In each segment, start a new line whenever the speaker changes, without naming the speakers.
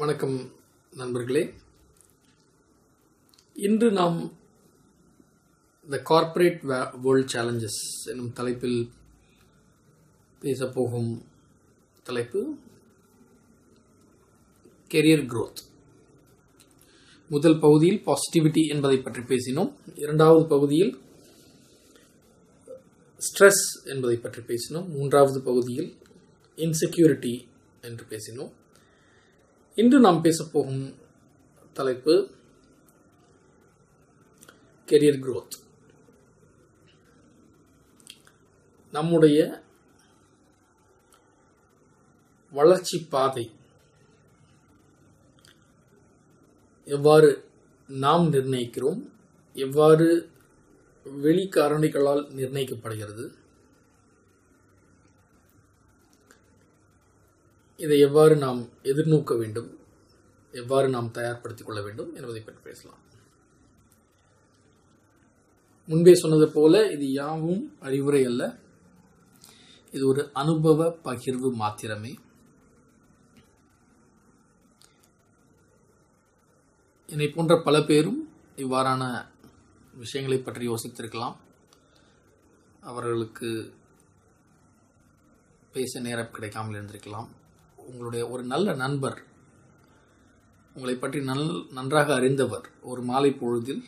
வணக்கம் நண்பர்களே. இன்று நாம் த கார்ப்பரேட் வேர்ல்ட் சேலஞ்சஸ் எனும் தலைப்பில் பேசப்போகும் தலைப்பு கெரியர் க்ரோத் முதல் பகுதியில் பாசிட்டிவிட்டி என்பதை பற்றி பேசினோம். இரண்டாவது பகுதியில் ஸ்ட்ரெஸ் என்பதை பற்றி பேசினோம். மூன்றாவது பகுதியில் இன்செக்யூரிட்டி என்று பேசினோம். இன்று நாம் பேசப்போகும் தலைப்பு கெரியர் குரோத் நம்முடைய வளர்ச்சி பாதை எவ்வாறு நாம் நிர்ணயிக்கிறோம் எவ்வாறு வெளி காரணிகளால் நிர்ணயிக்கப்படுகிறது இதை எவ்வாறு நாம் எதிர்நோக்க வேண்டும்? எவ்வாறு நாம் தயார்படுத்திக் கொள்ள வேண்டும் என்பதை பற்றி பேசலாம். முன்பே சொன்னது போல இது யாவும் அறிவுரை அல்ல. இது ஒரு அனுபவ பகிர்வு மாத்திரமே. என்னை போன்ற பல பேரும் இவ்வாறான விஷயங்களை பற்றி யோசித்திருக்கலாம். அவர்களுக்கு பேச நேரம் கிடைக்காமல் இருந்திருக்கலாம். உங்களுடைய ஒரு நல்ல நண்பர் உங்களை பற்றி நல் நன்றாக அறிந்தவர் ஒரு மாலை பொழுதில்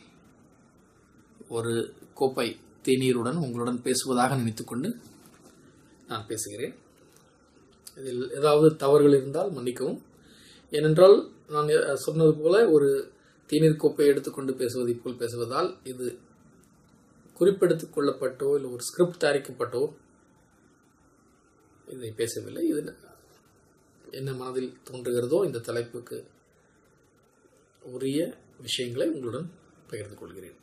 ஒரு கோப்பை தேநீருடன் உங்களுடன் பேசுவதாக நினைத்துக்கொண்டு நான் பேசுகிறேன். இதில் ஏதாவது தவறுகள் இருந்தால் மன்னிக்கவும். ஏனென்றால் நான் சொன்னது போல ஒரு தேநீர் கோப்பை எடுத்துக்கொண்டு பேசுவதை போல் பேசுவதால் இது குறிப்பெடுத்துக் கொள்ளப்பட்டோ இல்லை ஒரு ஸ்கிரிப்ட் தயாரிக்கப்பட்டோ இதை பேசவில்லை. இது என்ன மனதில் தோன்றுகிறதோ இந்த தலைப்புக்கு உரிய விஷயங்களை உங்களுடன் பகிர்ந்து கொள்கிறேன்.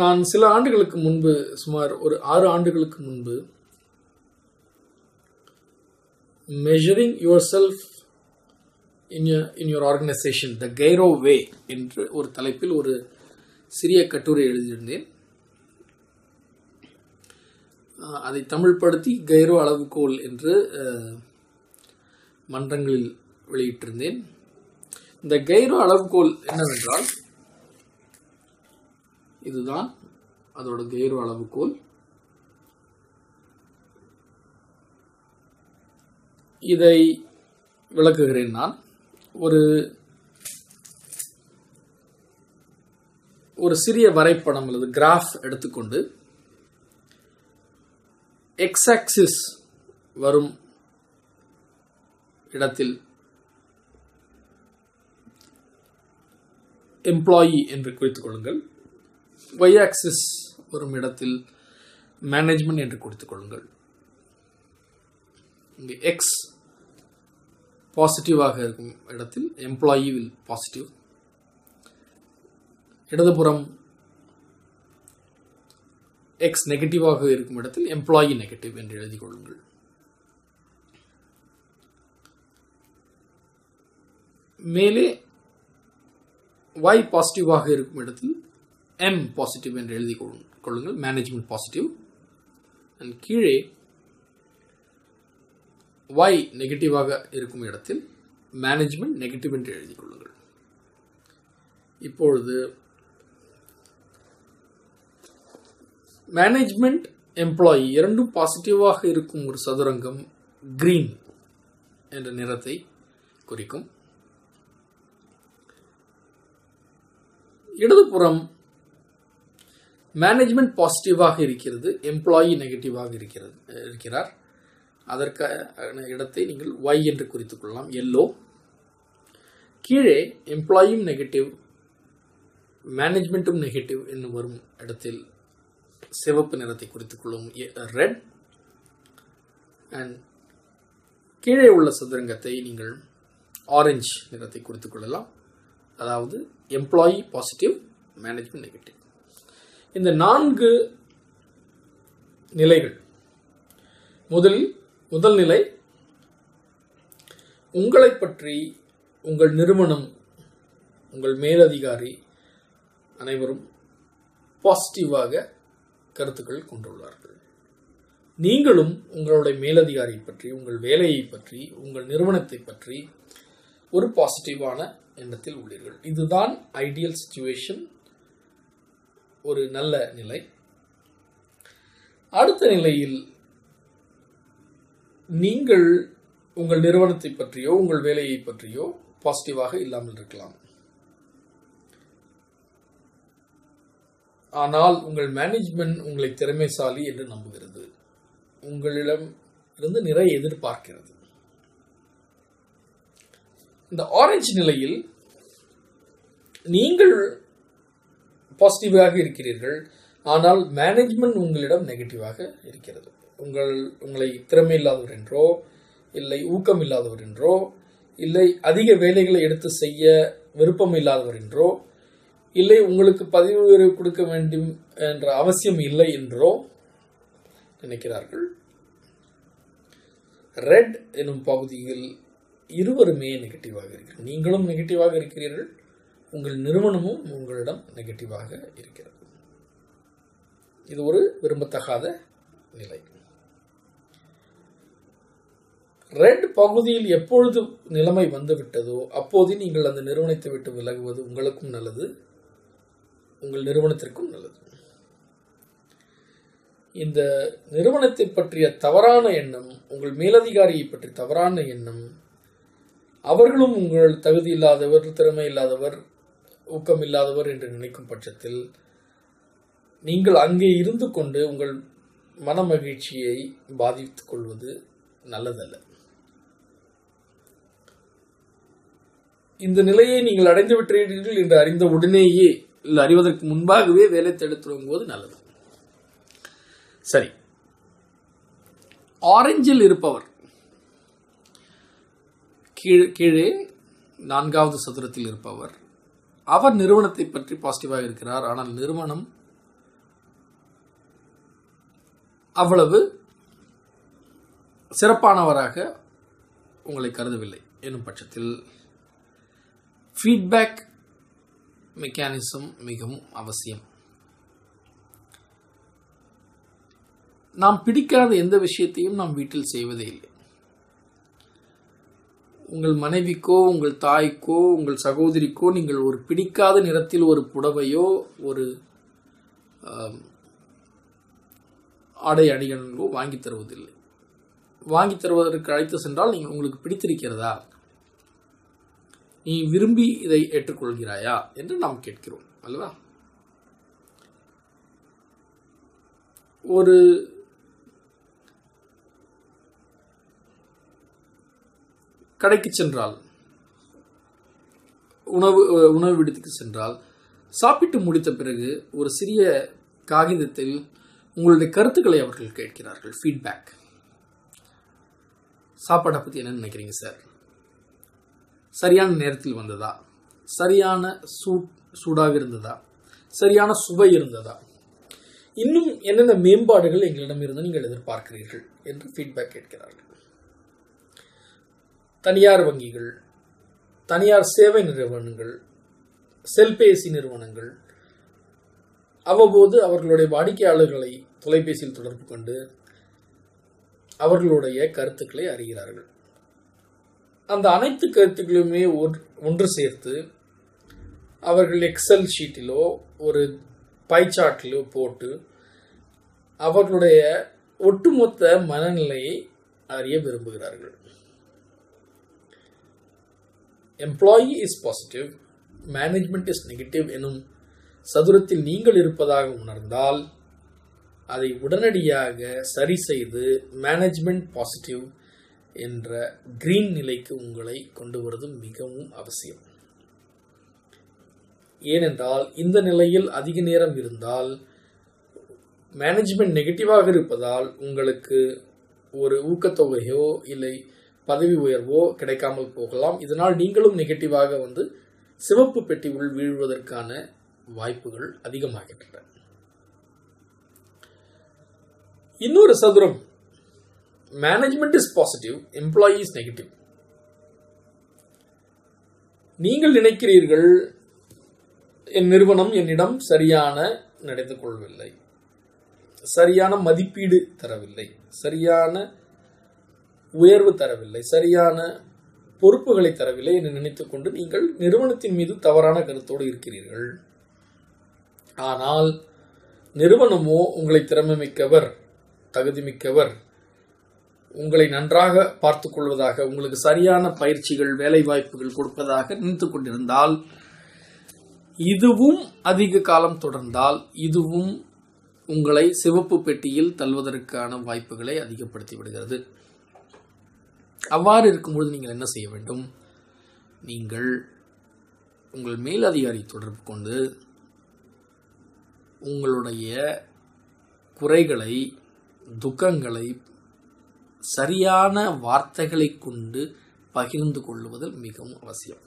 நான் சில ஆண்டுகளுக்கு முன்பு சுமார் ஒரு ஆறு ஆண்டுகளுக்கு முன்பு measuring yourself in in your organization the Cairo way என்று ஒரு தலைப்பில் ஒரு சிறிய கட்டுரை எழுதியிருந்தேன். அதை தமிழ்படுத்தி கைரோ அளவுகோல் என்று மன்றங்களில் வெளியிட்டிருந்தேன். இந்த கைரோ அளவுகோல் என்னவென்றால் இதுதான் அதோட கைரோ அளவுகோல். இதை விளக்குகிறேன் நான். ஒரு ஒரு சிறிய வரைபடம் அல்லது கிராஃப் எடுத்துக்கொண்டு எக்ஸ் ஆக்சிஸ் வரும் இடத்தில் எம்ப்ளாயி என்று குறித்துக் கொள்ளுங்கள். ஒய் ஆக்சிஸ் வரும் இடத்தில் மேனேஜ்மெண்ட் என்று குறித்துக் கொள்ளுங்கள். இங்கே எக்ஸ் பாசிட்டிவாக இருக்கும் இடத்தில் எம்ப்ளாயி வில் பாசிட்டிவ் இடதுபுறம் எக்ஸ் நெகட்டிவாக இருக்கும் இடத்தில் எம்ப்ளாயி நெகட்டிவ் என்று எழுதிக் கொள்ளுங்கள். மேலே ஒய் பாசிட்டிவாக இருக்கும் இடத்தில் எம் பாசிட்டிவ் என்று எழுதி கொள்ளுங்கள். மேனேஜ்மெண்ட் பாசிட்டிவ் அண்ட் கீழே ஒய் நெகட்டிவாக இருக்கும் இடத்தில் மேனேஜ்மெண்ட் நெகட்டிவ் என்று எழுதிக் கொள்ளுங்கள். இப்பொழுது மேனேஜ்மெண்ட் எம்ப்ளாயி இரண்டும் பாசிட்டிவாக இருக்கும் ஒரு சதுரங்கம் கிரீன் என்ற நிறத்தை குறிக்கும். இடதுபுறம் மேனேஜ்மெண்ட் பாசிட்டிவாக இருக்கிறது எம்ப்ளாயி நெகட்டிவாக இருக்கிறது இருக்கிறார். அதற்கான இடத்தை நீங்கள் ஒய் என்று குறித்துக் கொள்ளலாம் எல்லோ கீழே எம்ப்ளாயும் நெகட்டிவ் மேனேஜ்மெண்ட்டும் நெகட்டிவ் என்னும் வரும் இடத்தில் சிவப்பு நிறத்தை குறித்துக் கொள்ளும் ரெட் அண்ட் கீழே உள்ள சதுரங்கத்தை நீங்கள் ஆரஞ்சு நிறத்தை குறித்துக் கொள்ளலாம் அதாவது எம்ப்ளாயி பாசிட்டிவ் மேனேஜ்மெண்ட் நெகட்டிவ் இந்த நான்கு நிலைகள். முதலில் முதல் நிலை உங்களை பற்றி உங்கள் நிறுவனம் உங்கள் மேலதிகாரி அனைவரும் பாசிட்டிவாக கருத்துக்கள் கொண்டுள்ளார்கள். நீங்களும் உங்களுடைய மேலதிகாரியை பற்றி உங்கள் வேலையை பற்றி உங்கள் நிறுவனத்தை பற்றி ஒரு பாசிட்டிவான எண்ணத்தில் உள்ளீர்கள். இதுதான் ஐடியல் சுச்சுவேஷன் ஒரு நல்ல நிலை. அடுத்த நிலையில் நீங்கள் உங்கள் நிறுவனத்தை பற்றியோ உங்கள் வேலையை பற்றியோ பாசிட்டிவாக இல்லாமல் இருக்கலாம். ஆனால் உங்கள் மேனேஜ்மெண்ட் உங்களை திறமைசாலி என்று நம்புகிறது. உங்களிடம் இருந்து நிறைய எதிர்பார்க்கிறது. இந்த ஆரஞ்சு நிலையில் நீங்கள் பாசிட்டிவாக இருக்கிறீர்கள். ஆனால் மேனேஜ்மெண்ட் உங்களிடம் நெகட்டிவாக இருக்கிறது. உங்கள் உங்களை திறமை இல்லாதவர் என்றோ இல்லை ஊக்கம் இல்லாதவர் என்றோ இல்லை அதிக வேலைகளை எடுத்து செய்ய விருப்பம் இல்லாதவர் என்றோ இல்லை உங்களுக்கு பதிவு உயர்வு கொடுக்க வேண்டும் என்ற அவசியம் இல்லை என்றோ நினைக்கிறார்கள். ரெட் எனும் பகுதியில் இருவருமே நெகட்டிவாக இருக்கிறது நீங்களும் நெகட்டிவாக இருக்கிறீர்கள். உங்கள் நிறுவனமும் உங்களிடம் நெகட்டிவாக இருக்கிறது. இது ஒரு விரும்பத்தகாத நிலை. ரெட் பகுதியில் எப்பொழுது நிலைமை வந்துவிட்டதோ அப்போது நீங்கள் அந்த நிறுவனத்தை விட்டு விலகுவது உங்களுக்கும் நல்லது. உங்கள் நிறுவனத்திற்கும் நல்லது. இந்த நிறுவனத்தை பற்றிய தவறான எண்ணம் உங்கள் மேலதிகாரியை பற்றி தவறான எண்ணம் அவர்களும் உங்கள் தகுதி இல்லாதவர் திறமை இல்லாதவர் ஊக்கம் இல்லாதவர் என்று நினைக்கும் பட்சத்தில் நீங்கள் அங்கே இருந்து கொண்டு உங்கள் மன மகிழ்ச்சியை பாதித்துக் கொள்வது நல்லதல்ல. இந்த நிலையை நீங்கள் அடைந்து விட்டீர்கள் என்று அறிந்த உடனேயே அறிவதற்கு முன்பாகவே வேலை தடுத்துடும் போது நல்லது. சரி. ஆரஞ்சில் இருப்பவர். கீழே கீழே நான்காவது சதுரத்தில் இருப்பவர். அவர் நிறுவனத்தை பற்றி பாசிட்டிவாக இருக்கிறார். ஆனால் நிறுவனம் அவ்வளவு சிறப்பானவராக உங்களை கருதவில்லை. என்னும் பட்சத்தில் ஃபீட்பேக் மெக்கானிசம் மிகவும் அவசியம். நாம் பிடிக்காத எந்த விஷயத்தையும் நாம் வீட்டில் செய்வதே இல்லை. உங்கள் மனைவிக்கோ உங்கள் தாய்க்கோ உங்கள் சகோதரிக்கோ நீங்கள் ஒரு பிடிக்காத நிறத்தில் ஒரு புடவையோ ஒரு ஆடை அணிகளோ வாங்கி தருவதில்லை. வாங்கி தருவதற்கு அழைத்து சென்றால் நீங்கள் உங்களுக்கு பிடித்திருக்கிறதா? நீ விரும்பி இதை ஏற்றுக்கொள்கிறாயா என்று நாம் கேட்கிறோம் அல்லவா? ஒரு கடைக்கு சென்றால் உணவு உணவு விடுதிக்கு சென்றால் சாப்பிட்டு முடித்த பிறகு ஒரு சிறிய காகிதத்தில் உங்களுடைய கருத்துக்களை அவர்கள் கேட்கிறார்கள் ஃபீட்பேக் சாப்பாடை பற்றி என்ன நினைக்கிறீங்க சார் சரியான நேரத்தில் வந்ததா? சரியான சூ சூடாக இருந்ததா? சரியான சுவை இருந்ததா? இன்னும் என்னென்ன மேம்பாடுகள் எங்களிடம் இருந்து நீங்கள் எதிர்பார்க்கிறீர்கள் என்று ஃபீட்பேக் கேட்கிறார்கள். தனியார் வங்கிகள் தனியார் சேவை நிறுவனங்கள் செல்பேசி நிறுவனங்கள் அவ்வப்போது அவர்களுடைய வாடிக்கையாளர்களை தொலைபேசியில் தொடர்பு கொண்டு அவர்களுடைய கருத்துக்களை அறிகிறார்கள். அந்த அனைத்து கருத்துக்களுமே ஒன்று- ஒன்று சேர்த்து அவர்கள் எக்ஸல் ஷீட்டிலோ ஒரு பை சார்ட்டிலோ போட்டு அவர்களுடைய ஒட்டுமொத்த மனநிலையை அறிய விரும்புகிறார்கள். Employee is positive management is negative எனும் சதுரத்தில் நீங்கள் இருப்பதாக உணர்ந்தால் அதை உடனடியாக சரி செய்து மேனேஜ்மெண்ட் பாசிட்டிவ் என்ற கிரீன் நிலைக்கு உங்களை கொண்டு வருவது மிகவும் அவசியம். ஏனென்றால் இந்த நிலையில் அதிக நேரம் இருந்தால் மேனேஜ்மெண்ட் நெகட்டிவாக இருப்பதால் உங்களுக்கு ஒரு ஊக்கத்தொகையோ இல்லை பதவி உயர்வோ கிடைக்காமல் போகலாம். இதனால் நீங்களும் நெகட்டிவாக வந்து சிவப்பு பெட்டி உள் வீழ்வதற்கான வாய்ப்புகள் அதிகமாகின்றன. இன்னொரு சதுரம் management is positive employee is negative நீங்கள் நினைக்கிறீர்கள் என் நிறுவனம் என்னிடம் சரியான நடந்து கொள்ளவில்லை. சரியான மதிப்பீடு தரவில்லை. சரியான உயர்வு தரவில்லை. சரியான பொறுப்புகளை தரவில்லை என்று நினைத்துக்கொண்டு நீங்கள் நிறுவனத்தின் மீது தவறான கருத்தோடு இருக்கிறீர்கள். ஆனால் நிறுவனமோ உங்களை திறமை மிக்கவர் தகுதி மிக்கவர் உங்களை நன்றாக பார்த்துக் கொள்வதாக உங்களுக்கு சரியான பயிற்சிகள் வேலை வாய்ப்புகள் கொடுப்பதாக நினைத்துக் கொண்டிருந்தால் இதுவும் அதிக காலம் தொடர்ந்தால் இதுவும் உங்களை சிவப்பு பெட்டியில் தள்ளுவதற்கான வாய்ப்புகளை அதிகப்படுத்தி விடுகிறது. அவ்வாறு இருக்கும்பொழுது நீங்கள் என்ன செய்ய வேண்டும்? நீங்கள் உங்கள் மேலதிகாரி தொடர்பு கொண்டு உங்களுடைய குறைகளை துக்கங்களை சரியான வார்த்தைகளை கொண்டு பகிர்ந்து கொள்வது மிகவும் அவசியம்.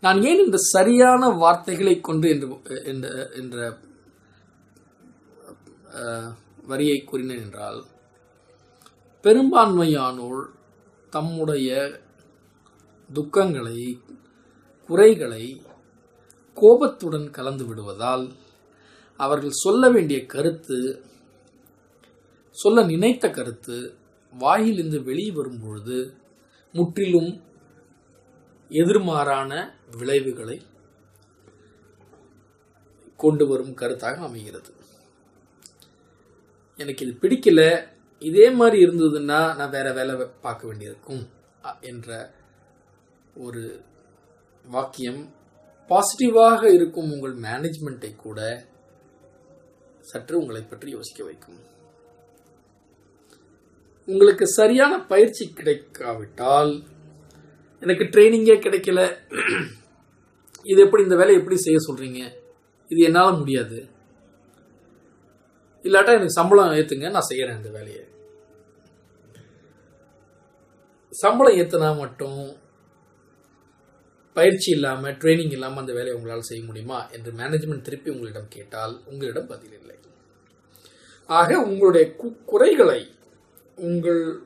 நான் ஏன் இந்த சரியான வார்த்தைகளை கொண்டு என்று என்ற- என்ற வரியை கூறினேன் என்றால் பெரும்பான்மையானோர் தம்முடைய துக்கங்களை குறைகளை கோபத்துடன் கலந்து விடுவதால் அவர்கள் சொல்ல வேண்டிய கருத்து சொல்ல நினைத்த கருத்து வாயிலிருந்து வெளியே வரும்பொழுது முற்றிலும் எதிர்மாறான விளைவுகளை கொண்டு வரும் கருத்தாக அமைகிறது. எனக்கு இது பிடிக்கல. இதே மாதிரி இருந்ததுன்னா நான் வேற வேலை பார்க்க வேண்டியிருக்கும் என்ற ஒரு வாக்கியம் பாசிட்டிவாக இருக்கும் உங்கள் மேனேஜ்மெண்ட்டை கூட சற்று உங்களை பற்றி யோசிக்க வைக்கும். உங்களுக்கு சரியான பயிற்சி கிடைக்காவிட்டால் எனக்கு ட்ரைனிங்கே கிடைக்கல. இது எப்படி இந்த வேலையை எப்படி செய்ய சொல்றீங்க? இது என்னால் முடியாது. இல்லாட்டா எனக்கு சம்பளம் ஏற்றுங்க நான் செய்யறேன் இந்த வேலையை. சம்பளம் ஏற்றினா மட்டும் பயிற்சி இல்லாமல் ட்ரைனிங் இல்லாமல் அந்த வேலையை உங்களால் செய்ய முடியுமா என்று மேனேஜ்மெண்ட் திருப்பி உங்களிடம் கேட்டால் உங்களிடம் பதில் இல்லை. ஆக உங்களுடைய குறைகளை உங்கள்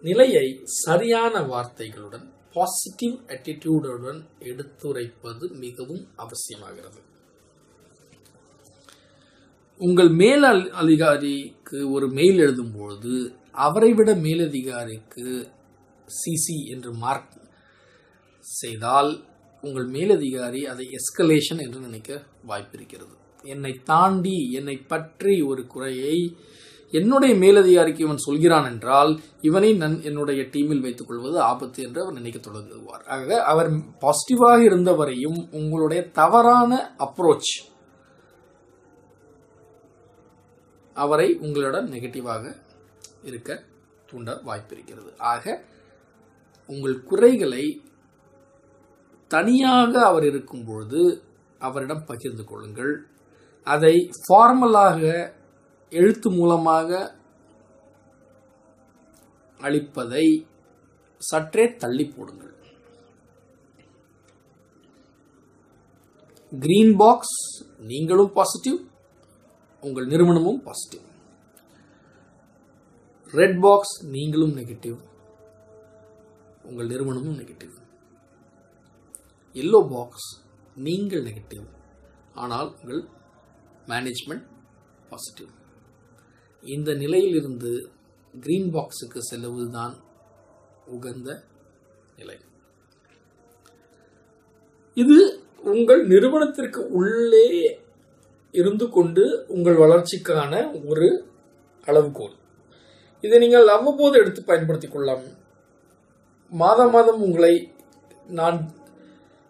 நிலையை சரியான வார்த்தைகளுடன் பாசிட்டிவ் attitude-உடன் எடுத்துரைப்பது மிகவும் அவசியமாகிறது. உங்கள் மேல் அல்- அதிகாரிக்கு ஒரு மெயில் எழுதும்பொழுது அவரை விட மேலதிகாரிக்கு சிசி என்று மார்க் செய்தால் உங்கள் மேலதிகாரி அதை எஸ்கலேஷன் என்று நினைக்க வாய்ப்பிருக்கிறது. என்னை தாண்டி என்னை பற்றி ஒரு குறையை என்னுடைய மேலதிகாரிக்கு இவன் சொல்கிறான் என்றால் இவனை நன் என்னுடைய டீமில் வைத்துக் கொள்வது ஆபத்து என்று அவர் நினைக்க தொடங்குவார். ஆக அவர் பாசிட்டிவாக இருந்தவரையும் உங்களுடைய தவறான அப்ரோச் அவரை உங்களுடன் நெகட்டிவாக இருக்க தூண்ட வாய்ப்பிருக்கிறது. ஆக உங்கள் குறைகளை தனியாக அவர் இருக்கும் பொழுது அவரிடம் பகிர்ந்து கொள்ளுங்கள். அதை ஃபார்மலாக எழுத்து மூலமாக அளிப்பதை சற்றே தள்ளி போடுங்கள். கிரீன் பாக்ஸ் நீங்களும் பாசிட்டிவ் உங்கள் நிறுவனமும் பாசிட்டிவ் ரெட் பாக்ஸ் நீங்களும் நெகட்டிவ் உங்கள் நிறுவனமும் நெகட்டிவ் எல்லோ பாக்ஸ் நீங்கள் நெகட்டிவ் ஆனால் உங்கள் மேனேஜ்மெண்ட் பாசிட்டிவ் இந்த நிலையிலிருந்து கிரீன் பாக்ஸுக்கு செல்லுவதுதான் உகந்த நிலை. இது உங்கள் நிறுவனத்திற்கு உள்ளே இருந்து கொண்டு உங்கள் வளர்ச்சிக்கான ஒரு அளவுகோல். இதை நீங்கள் அவ்வப்போது எடுத்து பயன்படுத்திக் கொள்ளலாம். மாதம் மாதம் உங்களை நான்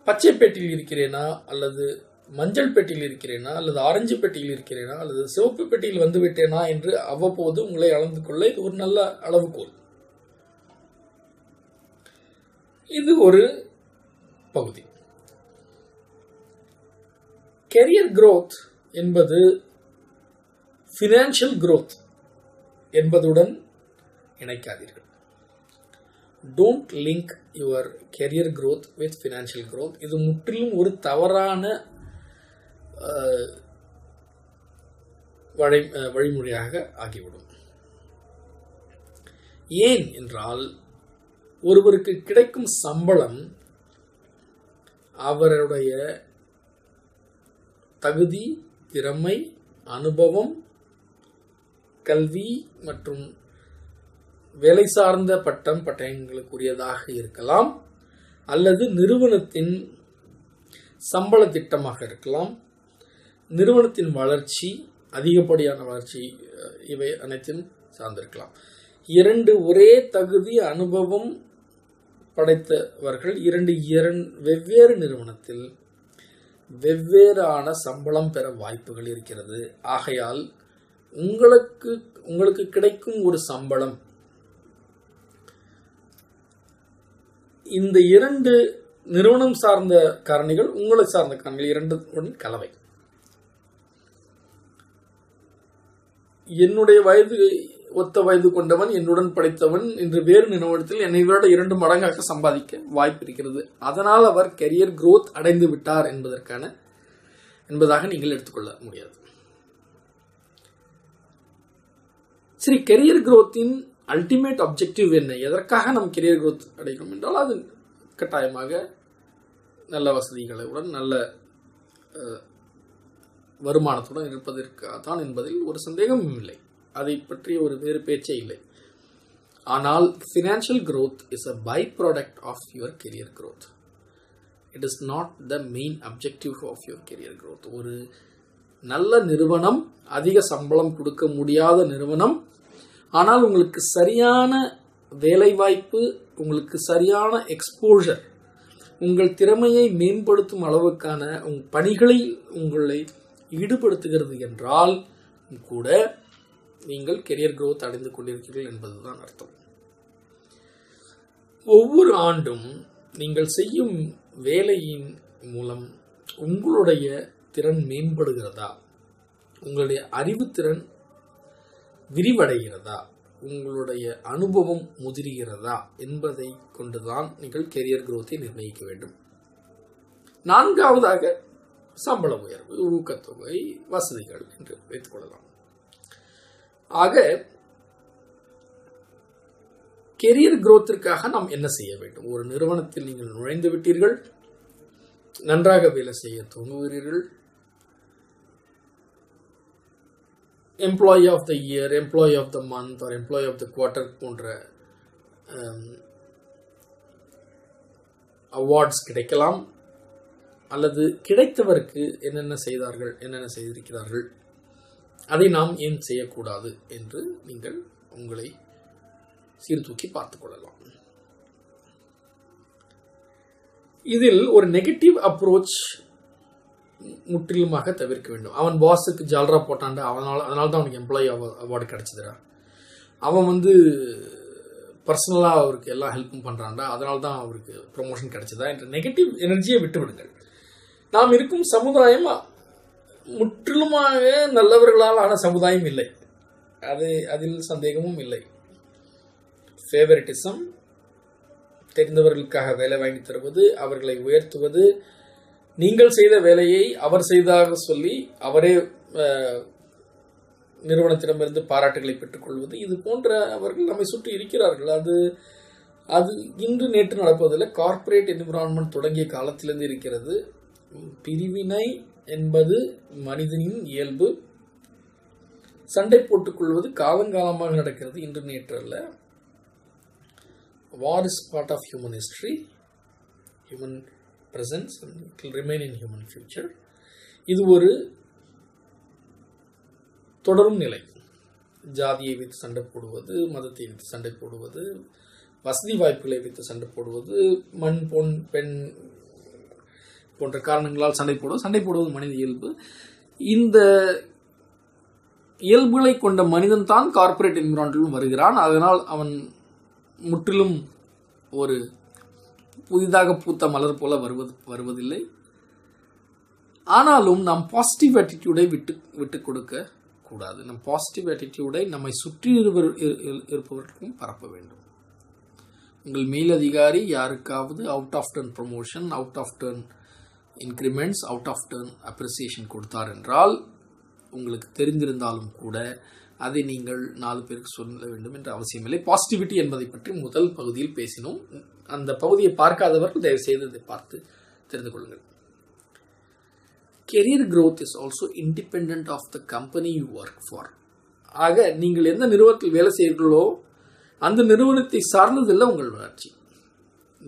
பச்சை இருக்கிறேனா அல்லது மஞ்சள் பெட்டியில் இருக்கிறேனா அல்லது ஆரஞ்சு பெட்டியில் இருக்கிறேனா அல்லது சிவப்பு பெட்டியில் வந்து விட்டேனா என்று அவ்வப்போது உங்களை அளந்து கொள்ள இது ஒரு நல்ல அளவுகோல். இது ஒரு பகுதி. கெரியர் குரோத் என்பது ஃபினான்ஷியல் குரோத் என்பதுடன் இணைக்காதீர்கள். Don't link your career growth with financial growth இது முற்றிலும் ஒரு தவறான வழி வழிமுறையாக ஆகிவிடும். ஏன் என்றால் ஒருவருக்கு கிடைக்கும் சம்பளம் அவருடைய தகுதி திறமை அனுபவம் கல்வி மற்றும் வேலை சார்ந்த பட்டம் பட்டயங்களுக்குரியதாக இருக்கலாம் அல்லது நிறுவனத்தின் சம்பள திட்டமாக இருக்கலாம் நிறுவனத்தின் வளர்ச்சி அதிகப்படியான வளர்ச்சி இவை அனைத்தும் சார்ந்திருக்கலாம். இரண்டு ஒரே தகுதி அனுபவம் படைத்தவர்கள் இரண்டு இரண் வெவ்வேறு நிறுவனத்தில் வெவ்வேறான சம்பளம் பெற வாய்ப்புகள் இருக்கிறது. ஆகையால் உங்களுக்கு உங்களுக்கு கிடைக்கும் ஒரு சம்பளம் இந்த இரண்டு நிறுவனம் சார்ந்த காரணிகள் உங்களை சார்ந்த காரணிகள் இரண்டு கலவை. என்னுடைய வயது ஒத்த வயது கொண்டவன் என்னுடன் படைத்தவன் இன்று வேறு நிறுவனத்தில் என்னை விட இரண்டு மடங்காக சம்பாதிக்க வாய்ப்பு இருக்கிறது அதனால் அவர் கெரியர் குரோத் அடைந்து விட்டார் என்பதற்கான என்பதாக நீங்கள் எடுத்துக்கொள்ள முடியாது. சரி கெரியர் குரோத்தின் அல்டிமேட் அப்ஜெக்டிவ் என்ன? எதற்காக நாம் கெரியர் குரோத் அடைகிறோம் என்றால் அது கட்டாயமாக நல்ல வசதிகளுடன் நல்ல வருமானத்துடன் இருப்பதற்காகத்தான் என்பதில் ஒரு சந்தேகமும் இல்லை. அதை பற்றி ஒரு வேறு பேச்சே இல்லை. ஆனால் financial growth is a by product of your career growth. It is not the main objective of your career growth. ஒரு நல்ல நிறுவனம் அதிக சம்பளம் கொடுக்க முடியாத நிறுவனம் ஆனால் உங்களுக்கு சரியான வேலைவாய்ப்பு உங்களுக்கு சரியான எக்ஸ்போஷர் உங்கள் திறமையை மேம்படுத்தும் அளவுக்கான உங் பணிகளில் உங்களை ஈடுபடுத்துகிறது என்றால் கூட நீங்கள் கெரியர் குரோத் அடைந்து கொண்டிருக்கிறீர்கள் என்பதுதான் அர்த்தம். ஒவ்வொரு ஆண்டும் நீங்கள் செய்யும் வேலையின் மூலம் உங்களுடைய திறன் மேம்படுகிறதா? உங்களுடைய அறிவுத்திறன் விரிவடைகிறதா? உங்களுடைய அனுபவம் முதிர்கிறதா? என்பதை கொண்டுதான் நீங்கள் கெரியர் குரோத்தை நிர்ணயிக்க வேண்டும். நான்காவதாக சம்பள உயர்வு ஊக்கத்தொகை வசதிகள் என்று வைத்துக் கொள்ளலாம் ஆக கெரியர் குரோத்திற்காக நாம் என்ன செய்ய வேண்டும்? ஒரு நிறுவனத்தில் நீங்கள் நுழைந்து விட்டீர்கள் நன்றாக வேலை செய்ய துவங்குகிறீர்கள் employee of the year employee of the month or employee of the quarter போன்ற um, அவார்ட்ஸ் கிடைக்கலாம். அல்லது கிடைத்தவருக்கு என்னென்ன செய்தார்கள் என்னென்ன செய்திருக்கிறார்கள் அதை நாம் ஏன் செய்யக்கூடாது என்று நீங்கள் உங்களை சீர்தூக்கி பார்த்து கொள்ளலாம். இதில் ஒரு நெகட்டிவ் அப்ரோச் முற்றிலுமாக தவிர்க்க வேண்டும். அவன் பாஸுக்கு ஜால்ரா போட்டான்டா அவனால் அதனால தான் அவனுக்கு எம்ப்ளாயி அவார்டு கிடைச்சதுடா. அவன் வந்து பர்சனலாக அவருக்கு எல்லா ஹெல்ப்பும் பண்ணுறான்டா அதனால தான் அவருக்கு ப்ரொமோஷன் கிடைச்சதா என்ற நெகட்டிவ் எனர்ஜியை விட்டு விடுங்கள் நாம் இருக்கும் சமுதாயம் முற்றிலுமாக நல்லவர்களால் ஆன சமுதாயம் இல்லை. அது அதில் சந்தேகமும் இல்லை. ஃபேவரட்டிசம் தெரிந்தவர்களுக்காக வேலை வாங்கி தருவது அவர்களை உயர்த்துவது நீங்கள் செய்த வேலையை அவர் செய்ததாக சொல்லி அவரே நிறுவனத்திடமிருந்து பாராட்டுகளை பெற்றுக்கொள்வது இது போன்ற அவர்கள் நம்மை சுற்றி இருக்கிறார்கள். அது அது இன்று நேற்று நடப்பதில்லை. கார்ப்பரேட் என்விரான்மெண்ட் தொடங்கிய காலத்திலிருந்து இருக்கிறது. பிரிவினை என்பது மனிதனின் இயல்பு. சண்டை போட்டுக்கொள்வது காலங்காலமாக நடக்கிறது இன்று நேற்று அல்ல war is part of human history human presence and it will remain in இது ஒரு தொடரும் நிலை. ஜாதியை வைத்து சண்டை போடுவது மதத்தை வைத்து சண்டை போடுவது வசதி வாய்ப்புகளை வைத்து சண்டை போடுவது மண் பொன் பெண் போன்ற காரணங்களால் சண்டை போடுவது சண்டை போடுவது மனித இயல்பு. இந்த இயல்புகளை கொண்ட மனிதன் தான் கார்ப்பரேட் என்விரான்மெண்டிலும் வருகிறான். அதனால் அவன் முற்றிலும் ஒரு புதிதாக பூத்த மலர் போல வருவது வருவதில்லை. ஆனாலும் நாம் பாசிட்டிவ் ஆட்டிடியூடை விட்டு விட்டு கொடுக்க கூடாது. நம் பாசிட்டிவ் ஆட்டிடியூடை நம்மை சுற்றி இருவர் இரு- இரு- இருப்பவர்களுக்கும் பரப்ப வேண்டும். உங்கள் மேலதிகாரி யாருக்காவது out of turn promotion out of turn increments out of turn appreciation கொடுத்தார் என்றால் உங்களுக்கு தெரிந்திருந்தாலும் கூட அதை நீங்கள் நாலு பேருக்கு சொல்ல வேண்டும் என்ற அவசியமில்லை. பாசிட்டிவிட்டி என்பதை பற்றி முதல் பகுதியில் பேசினோம். அந்த பகுதியை பார்க்காதவர்கள் தயவு செய்து இதை பார்த்து தெரிந்து கொள்ளுங்கள். Career growth is also independent of the company you work for ஆக நீங்கள் எந்த நிறுவனத்தில் வேலை செய்கிறீர்களோ அந்த நிறுவனத்தை சார்ந்ததில்லை உங்கள் வளர்ச்சி.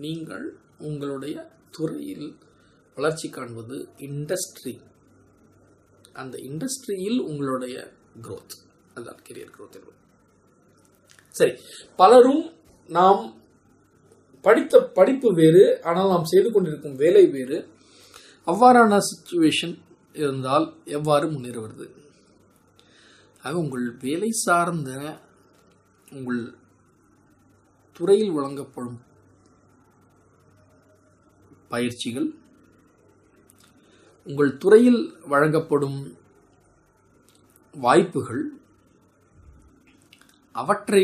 நீங்கள் உங்களுடைய துறையில் வளர்ச்சி காண்பது இண்டஸ்ட்ரி அந்த இண்டஸ்ட்ரியில் உங்களுடைய க்ரோத் அதுதான் கெரியர் க்ரோத் என்பது. சரி பலரும் நாம் படித்த படிப்பு வேறு ஆனால் நாம் செய்து கொண்டிருக்கும் வேலை வேறு. அவ்வாறான சுச்சுவேஷன் இருந்தால் எவ்வாறு முன்னேறுவது? ஆக உங்கள் வேலை சார்ந்த உங்கள் துறையில் வழங்கப்படும் பயிற்சிகள் உங்கள் துறையில் வழங்கப்படும் வாய்ப்புகள் அவற்றை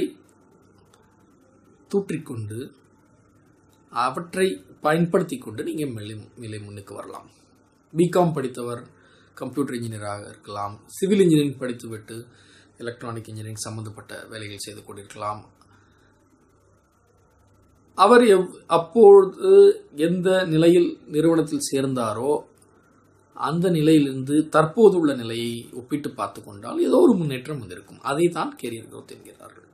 தூற்றிக்கொண்டு அவற்றை பயன்படுத்தி கொண்டு நீங்கள் மேலே மேலே முன்னுக்கு வரலாம். பிகாம் படித்தவர் கம்ப்யூட்டர் இன்ஜினியராக இருக்கலாம் சிவில் இன்ஜினியரிங் படித்துவிட்டு எலக்ட்ரானிக் இன்ஜினியரிங் சம்பந்தப்பட்ட வேலைகள் செய்து கொண்டிருக்கலாம். அவர் எவ் அப்பொழுது எந்த நிலையில் நிறுவனத்தில் சேர்ந்தாரோ அந்த நிலையிலிருந்து தற்போது உள்ள நிலையை ஒப்பிட்டு பார்த்து கொண்டால் ஏதோ ஒரு முன்னேற்றம் வந்திருக்கும். அதை தான் கெரியர் growth என்கிறார்கள்.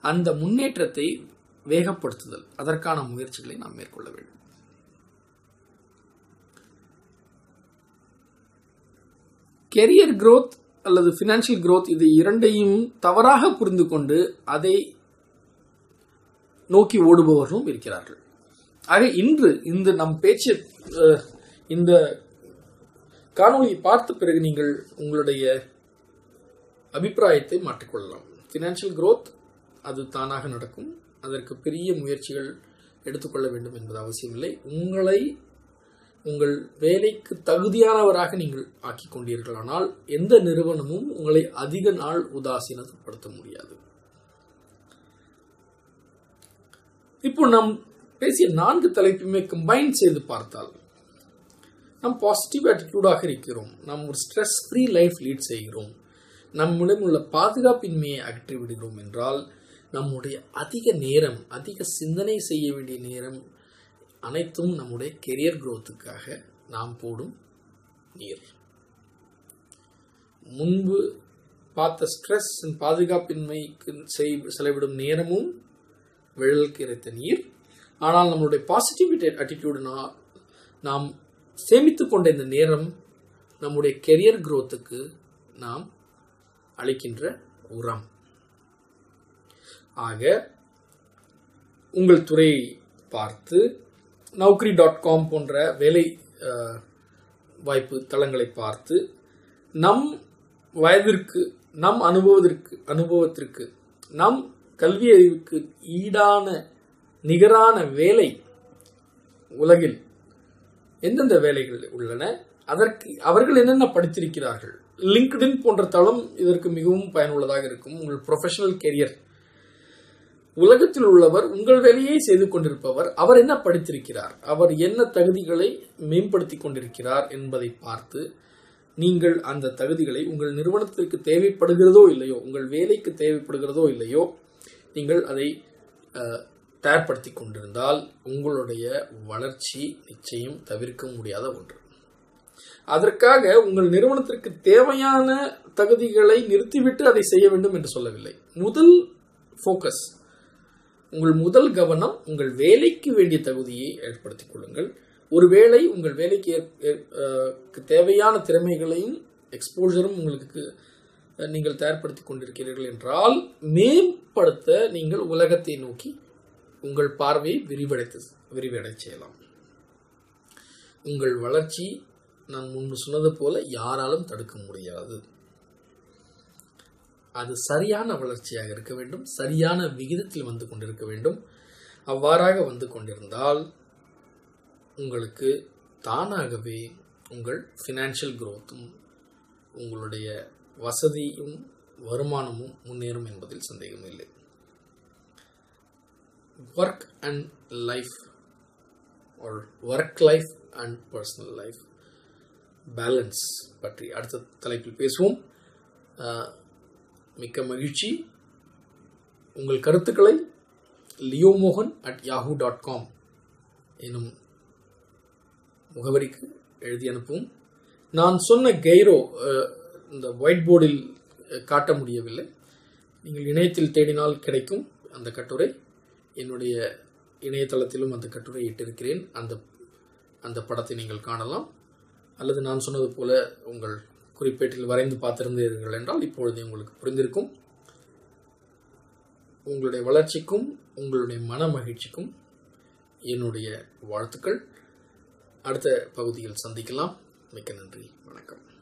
அந்த முன்னேற்றத்தை வேகப்படுத்துதல் அதற்கான முயற்சிகளை நாம் மேற்கொள்ள வேண்டும். கெரியர் குரோத் அல்லது ஃபினான்ஷியல் குரோத் இது இரண்டையும் தவறாக புரிந்து கொண்டு அதை நோக்கி ஓடுபவர்களும் இருக்கிறார்கள். ஆக இன்று இந்த நம் பேச்சு இந்த காணொலியை பார்த்த பிறகு நீங்கள் உங்களுடைய அபிப்பிராயத்தை மாற்றிக்கொள்ளலாம். ஃபினான்ஷியல் க்ரோத் அது தானாக நடக்கும். அதற்கு பெரிய முயற்சிகள் எடுத்துக்கொள்ள வேண்டும் என்பது அவசியமில்லை. உங்களை உங்கள் வேலைக்கு தகுதியானவராக நீங்கள் ஆக்கிக் கொண்டீர்களானால் எந்த நிறுவனமும் உங்களை அதிக நாள் உதாசீனப்படுத்த முடியாது. இப்போ நாம் பேசிய நான்கு தலைப்புமே கம்பைன் செய்து பார்த்தால் நாம் பாசிட்டிவ் ஆட்டிடியூடாக இருக்கிறோம். நாம் ஒரு ஸ்ட்ரெஸ் ஃப்ரீ லைஃப் லீட் செய்கிறோம். நம்மிடம் உள்ள பாதுகாப்பின்மையை அகற்றி விடுகிறோம் என்றால் நம்முடைய அதிக நேரம் அதிக சிந்தனை செய்ய வேண்டிய நேரம் அனைத்தும் நம்முடைய கெரியர் குரோத்துக்காக நாம் போடும் நீர். முன்பு பார்த்த ஸ்ட்ரெஸ் பாதுகாப்பின்மைக்கு செய்- செலவிடும் நேரமும் விழலுக்கு இறைத்த நீர். ஆனால் நம்மளுடைய பாசிட்டிவிட்டி அட்டிடியூடுனா நாம் சேமித்து கொண்ட இந்த நேரம் நம்முடைய கெரியர் குரோத்துக்கு நாம் அளிக்கின்ற உரம். ஆக உங்கள் துறையை பார்த்து நௌக்ரி டாட் காம் போன்ற வேலை வாய்ப்பு தளங்களை பார்த்து நம் வயதிற்கு நம் அனுபவத்திற்கு அனுபவத்திற்கு நம் கல்வி அறிவுக்கு ஈடான நிகரான வேலை உலகில் எந்தெந்த வேலைகள் உள்ளன? அதற்கு அவர்கள் என்னென்ன படித்திருக்கிறார்கள்? லிங்க்டின் போன்ற தளம் இதற்கு மிகவும் பயனுள்ளதாக இருக்கும். உங்கள் ப்ரொஃபஷனல் கெரியர் உலகத்தில் உள்ளவர் உங்கள் வேலையை செய்து கொண்டிருப்பவர் அவர் என்ன படித்திருக்கிறார்? அவர் என்ன தகுதிகளை மேம்படுத்தி கொண்டிருக்கிறார் என்பதை பார்த்து நீங்கள் அந்த தகுதிகளை உங்கள் நிறுவனத்திற்கு தேவைப்படுகிறதோ இல்லையோ உங்கள் வேலைக்கு தேவைப்படுகிறதோ இல்லையோ நீங்கள் அதை தயார்படுத்தி கொண்டிருந்தால் உங்களுடைய வளர்ச்சி நிச்சயம் தவிர்க்க முடியாத ஒன்று. அதற்காக உங்கள் நிறுவனத்திற்கு தேவையான தகுதிகளை நிறுத்திவிட்டு அதை செய்ய வேண்டும் என்று சொல்லவில்லை. முதல் ஃபோக்கஸ் உங்கள் முதல் கவனம் உங்கள் வேலைக்கு வேண்டிய தகுதியை ஏற்படுத்திக் கொள்ளுங்கள். ஒருவேளை உங்கள் வேலைக்கு ஏற்- ஏற்- தேவையான திறமைகளையும் எக்ஸ்போஜரும் உங்களுக்கு நீங்கள் தயார்படுத்திக் கொண்டிருக்கிறீர்கள் என்றால் மேம்படுத்த நீங்கள் உலகத்தை நோக்கி உங்கள் பார்வையை விரிவடைத்து விரிவடை செய்யலாம். உங்கள் வளர்ச்சி நான் முன்பு சொன்னது போல யாராலும் தடுக்க முடியாது. அது சரியான வளர்ச்சியாக இருக்க வேண்டும் சரியான விகிதத்தில் வந்து கொண்டிருக்க வேண்டும். அவ்வாறாக வந்து கொண்டிருந்தால் உங்களுக்கு தானாகவே உங்கள் ஃபினான்ஷியல் குரோத்தும் உங்களுடைய வசதியும் வருமானமும் முன்னேறும் என்பதில் சந்தேகம் இல்லை ஒர்க் அண்ட் லைஃப் ஒரு work life and personal life balance பற்றி அடுத்த தலைப்பில் பேசுவோம். மிக்க மகிழ்ச்சி. உங்கள் கருத்துக்களை Leomohan at Yahoo dot com எனும் முகவரிக்கு எழுதி அனுப்பவும். நான் சொன்ன கெய்ரோ இந்த ஒயிட் போர்டில் காட்ட முடியவில்லை. நீங்கள் இணையத்தில் தேடினால் கிடைக்கும் அந்த கட்டுரை. என்னுடைய இணையதளத்திலும் அந்த கட்டுரை இட்டிருக்கிறேன். அந்த அந்த படத்தை நீங்கள் காணலாம். அல்லது நான் சொன்னது போல உங்கள் குறிப்பேட்டில் வரைந்து பார்த்திருந்தீர்கள் என்றால் இப்பொழுது உங்களுக்கு புரிந்திருக்கும். உங்களுடைய வளர்ச்சிக்கும் உங்களுடைய மன மகிழ்ச்சிக்கும் என்னுடைய வாழ்த்துக்கள். அடுத்த பகுதியில் சந்திக்கலாம். மிக்க நன்றி. வணக்கம்.